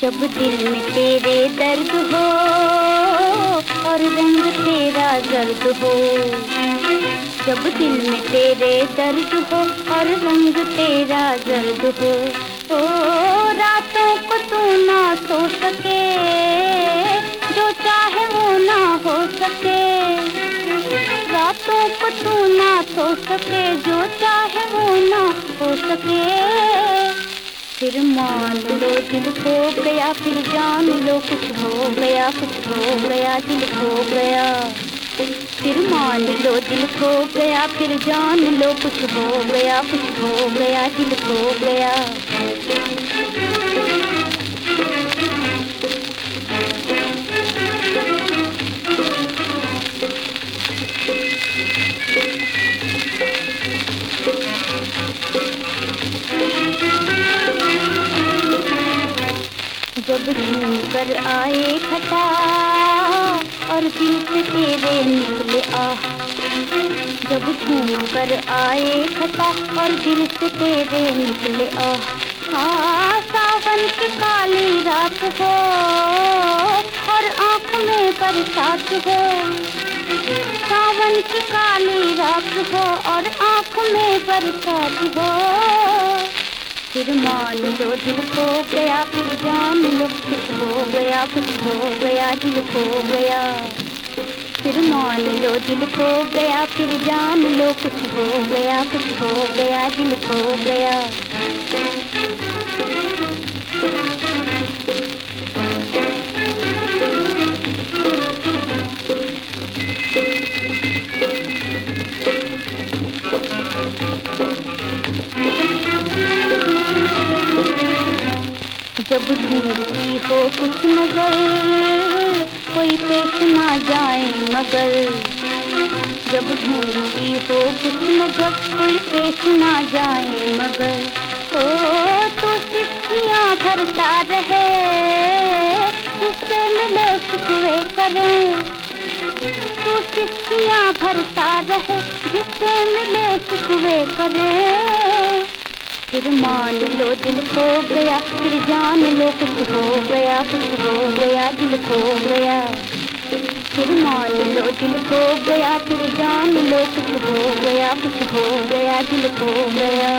जब दिल में तेरे दर्द हो और रंग तेरा दर्द हो जब दिल में तेरे दर्द हो और रंग तेरा दर्द हो तो रातों को तू ना सो सके। जो चाहे वो ना हो सके। रातों को तू ना सो सके, जो चाहे वो ना हो सके। फिर मान लो दिल खो गया, फिर जान लो कुछ हो गया, कुछ हो गया, दिल खो गया। फिर मान लो, दिल खो गया, फिर जान लो, कुछ हो गया, कुछ हो गया, दिल खो गया। जब झूम कर आए खता और दिल से तेरे निकले आ। जब झूम कर आए खता और दिल से तेरे निकले आ। हाँ सावन की काली रात हो और आँख में बरसात हो। सावन की काली रात हो और आँख में बरसात हो। फिर मान लो, दिल खो गया, फिर लो कुछ हो गया कुछ हो गया, दिल खो गया। फिर मान लो, दिल खो गया, फिर जान लो कुछ हो गया कुछ हो गया, दिल खो गया। जब ढूंढती हो कुछ नज़र, कोई पेश ना जाए मगर। जब ढूंढती हो कुछ नज़र, कोई पेश ना जाए मगर। ओ तो सिक्कियाँ भरता रहे मिले शुक्रे करें। तू सिक्कियाँ भरता रहे जिससे मिले शुक्रे करें। फिर मान लो दिल खो गया, फिर जान लो कुछ हो गया, कुछ हो गया, दिल खो गया। फिर मान लो दिल खो गया, फिर जान लो कुछ हो गया, कुछ हो गया, दिल खो गया।